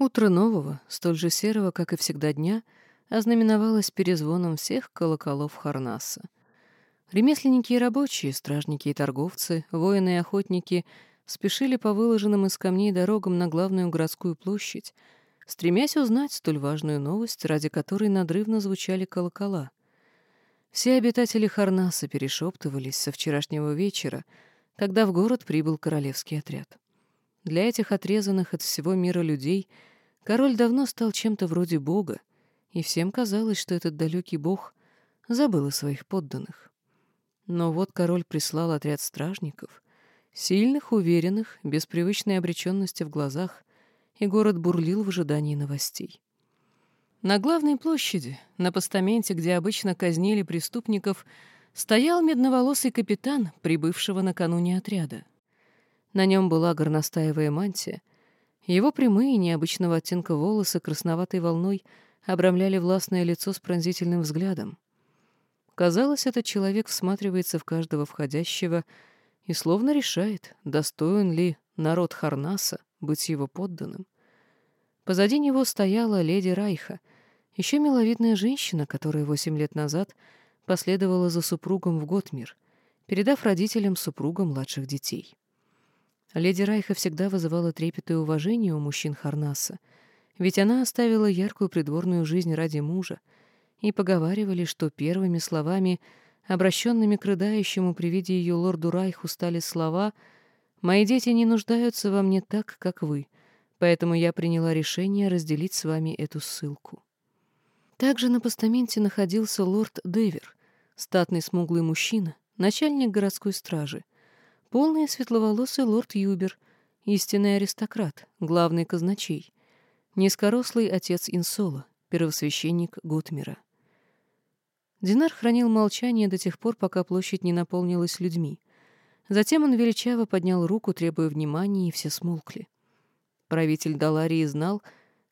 Утро нового, столь же серого, как и всегда дня, ознаменовалось перезвоном всех колоколов Харнаса. Ремесленники и рабочие, стражники и торговцы, воины и охотники спешили по выложенным из камней дорогам на главную городскую площадь, стремясь узнать столь важную новость, ради которой надрывно звучали колокола. Все обитатели Харнаса перешептывались со вчерашнего вечера, когда в город прибыл королевский отряд. Для этих отрезанных от всего мира людей — Король давно стал чем-то вроде бога, и всем казалось, что этот далекий бог забыл о своих подданных. Но вот король прислал отряд стражников, сильных, уверенных, без привычной обреченности в глазах, и город бурлил в ожидании новостей. На главной площади, на постаменте, где обычно казнили преступников, стоял медноволосый капитан, прибывшего накануне отряда. На нем была горностаевая мантия, его прямые, необычного оттенка волосы красноватой волной обрамляли властное лицо с пронзительным взглядом. Казалось, этот человек всматривается в каждого входящего и словно решает, достоин ли народ Харнаса быть его подданным. Позади него стояла леди Райха, еще миловидная женщина, которая восемь лет назад последовала за супругом в Готмир, передав родителям супруга младших детей. Леди Райха всегда вызывала трепет и уважение у мужчин Харнаса, ведь она оставила яркую придворную жизнь ради мужа, и поговаривали, что первыми словами, обращенными к рыдающему при виде ее лорду Райху, стали слова «Мои дети не нуждаются во мне так, как вы, поэтому я приняла решение разделить с вами эту ссылку». Также на постаменте находился лорд Девер, статный смуглый мужчина, начальник городской стражи, Полный светловолосый лорд Юбер, истинный аристократ, главный казначей, низкорослый отец Инсола, первосвященник Готмира. Динар хранил молчание до тех пор, пока площадь не наполнилась людьми. Затем он величаво поднял руку, требуя внимания, и все смолкли. Правитель Даларии знал,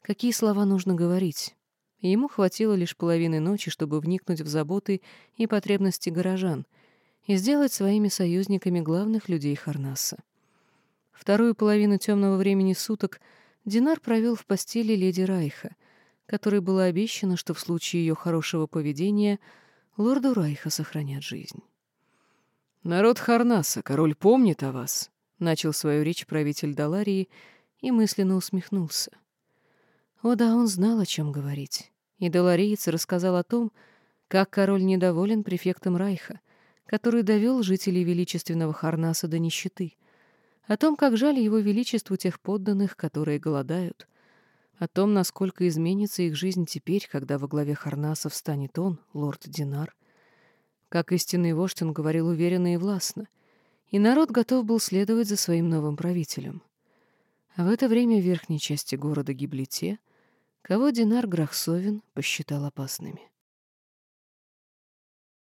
какие слова нужно говорить. ему хватило лишь половины ночи, чтобы вникнуть в заботы и потребности горожан — и сделать своими союзниками главных людей Харнаса. Вторую половину темного времени суток Динар провел в постели леди Райха, которой было обещано, что в случае ее хорошего поведения лорду Райха сохранят жизнь. «Народ Харнаса, король помнит о вас», — начал свою речь правитель Даларии и мысленно усмехнулся. О да, он знал, о чем говорить. И Далариец рассказал о том, как король недоволен префектом Райха, который довел жителей величественного Харнаса до нищеты, о том, как жаль его величеству тех подданных, которые голодают, о том, насколько изменится их жизнь теперь, когда во главе Харнаса встанет он, лорд Динар. Как истинный вождь он говорил уверенно и властно, и народ готов был следовать за своим новым правителем. А в это время в верхней части города гибли те, кого Динар Грахсовин посчитал опасными.